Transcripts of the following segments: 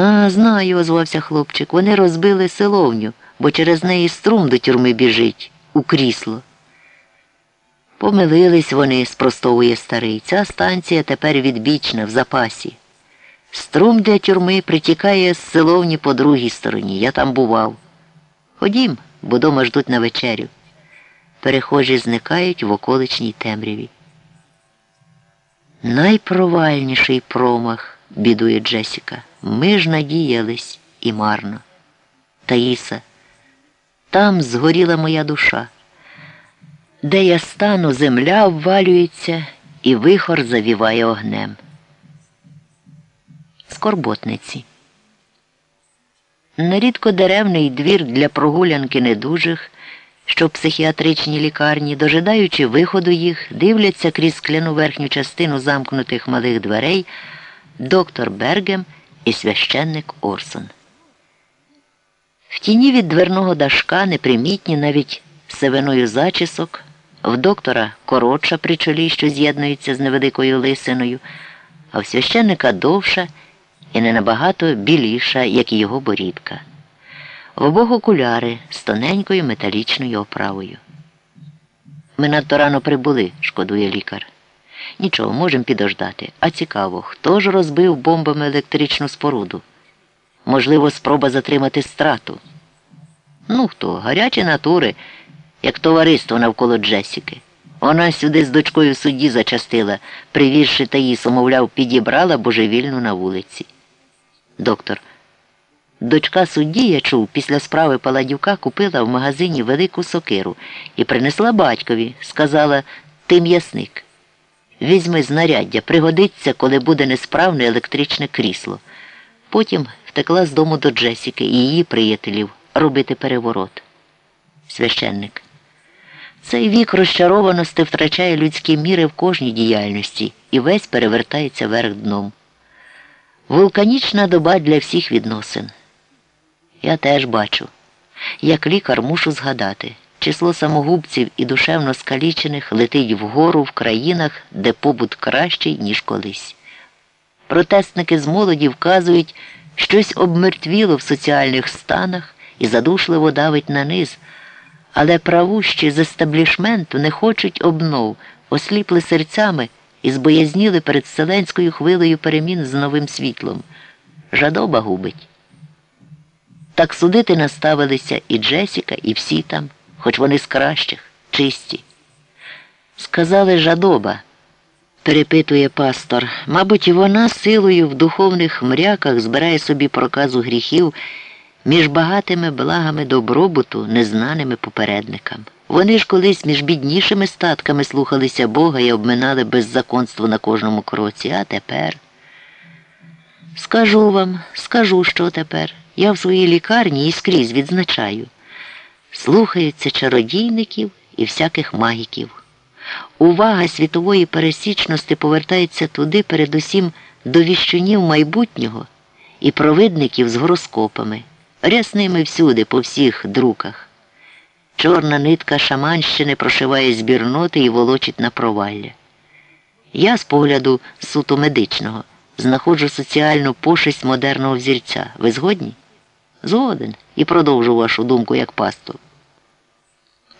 А, знаю, озвався хлопчик. Вони розбили силовню, бо через неї струм до тюрми біжить у крісло. Помилились вони, спростовує старий. Ця станція тепер відбічна в запасі. Струм для тюрми притікає з силовні по другій стороні. Я там бував. Ходім, бо дома ждуть на вечерю. Перехожі зникають в околичній темряві. Найпровальніший промах, бідує Джесіка. Ми ж надіялись і марно. Таїса, там згоріла моя душа. Де я стану, земля обвалюється і вихор завіває огнем. Скорботниці. Нерідко деревний двір для прогулянки недужих, що в психіатричній лікарні, дожидаючи виходу їх, дивляться крізь скляну верхню частину замкнутих малих дверей доктор Бергем і священник Орсон. В тіні від дверного дашка непримітні навіть севиною зачісок, в доктора коротша при чолі, що з'єднується з невеликою лисиною, а в священника довша і не набагато біліша, як і його борідка. В обох окуляри з тоненькою металічною оправою. Ми надто рано прибули, шкодує лікар. Нічого, можемо підождати. А цікаво, хто ж розбив бомбами електричну споруду? Можливо, спроба затримати страту. Ну хто? Гарячі натури, як товариство навколо Джесіки. Вона сюди з дочкою судді зачастила, привізши Таїсу, мовляв, підібрала божевільну на вулиці. Доктор. Дочка судді, я чув, після справи Паладюка купила в магазині велику сокиру і принесла батькові, сказала, ти м'ясник. Візьми знаряддя, пригодиться, коли буде несправне електричне крісло. Потім втекла з дому до Джесіки і її приятелів робити переворот. Священник. Цей вік розчарованості втрачає людські міри в кожній діяльності і весь перевертається вверх дном. Вулканічна доба для всіх відносин. Я теж бачу. Як лікар мушу згадати, число самогубців і душевно скалічених летить вгору в країнах, де побут кращий, ніж колись. Протестники з молоді вказують, щось обмертвіло в соціальних станах і задушливо давить на низ, але правущі з естаблішменту не хочуть обнов, осліпли серцями і збоязніли перед вселенською хвилею перемін з новим світлом. Жадоба губить. Так судити наставилися і Джесіка, і всі там, хоч вони з кращих, чисті. Сказали жадоба, перепитує пастор. Мабуть, вона силою в духовних мряках збирає собі проказу гріхів між багатими благами добробуту, незнаними попередникам. Вони ж колись між біднішими статками слухалися Бога і обминали беззаконство на кожному кроці, а тепер. Скажу вам, скажу, що тепер. Я в своїй лікарні і скрізь відзначаю. Слухаються чародійників і всяких магіків. Увага світової пересічності повертається туди, передусім до віщунів майбутнього і провидників з гороскопами, рясними всюди, по всіх друках. Чорна нитка шаманщини прошиває збірноти і волочить на провалля. Я з погляду суто медичного знаходжу соціальну пошесть модерного взірця. Ви згодні? Згоден і продовжу вашу думку як пастор.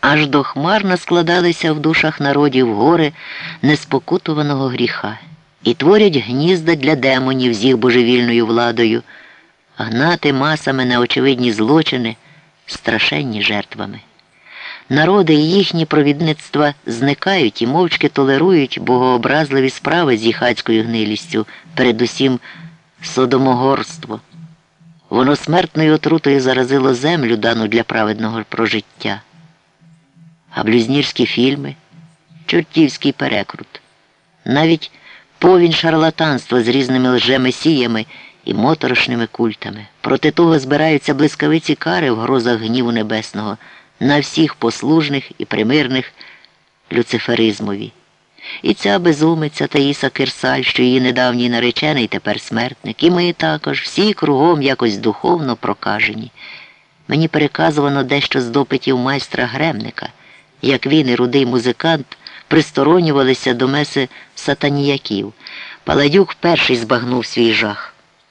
Аж до хмарно складалися в душах народів гори неспокутуваного гріха і творять гнізда для демонів з їх божевільною владою, гнати масами на очевидні злочини, страшенні жертвами. Народи і їхні провідництва зникають і мовчки толерують богообразливі справи з їхацькою гнилістю, передусім содомогорство. Воно смертною отрутою заразило землю, дану для праведного прожиття. А блюзнірські фільми, чортівський перекрут, навіть повінь шарлатанства з різними лжемесіями і моторошними культами. Проти того збираються блискавиці кари в грозах гніву небесного на всіх послужних і примирних люциферизмові. І ця безумиця Таїса Кирсаль, що її недавній наречений тепер смертник, і ми також, всі кругом якось духовно прокажені. Мені переказувано дещо з допитів майстра Гремника, як він і рудий музикант присторонювалися до меси сатаніяків. Паладюк перший збагнув свій жах.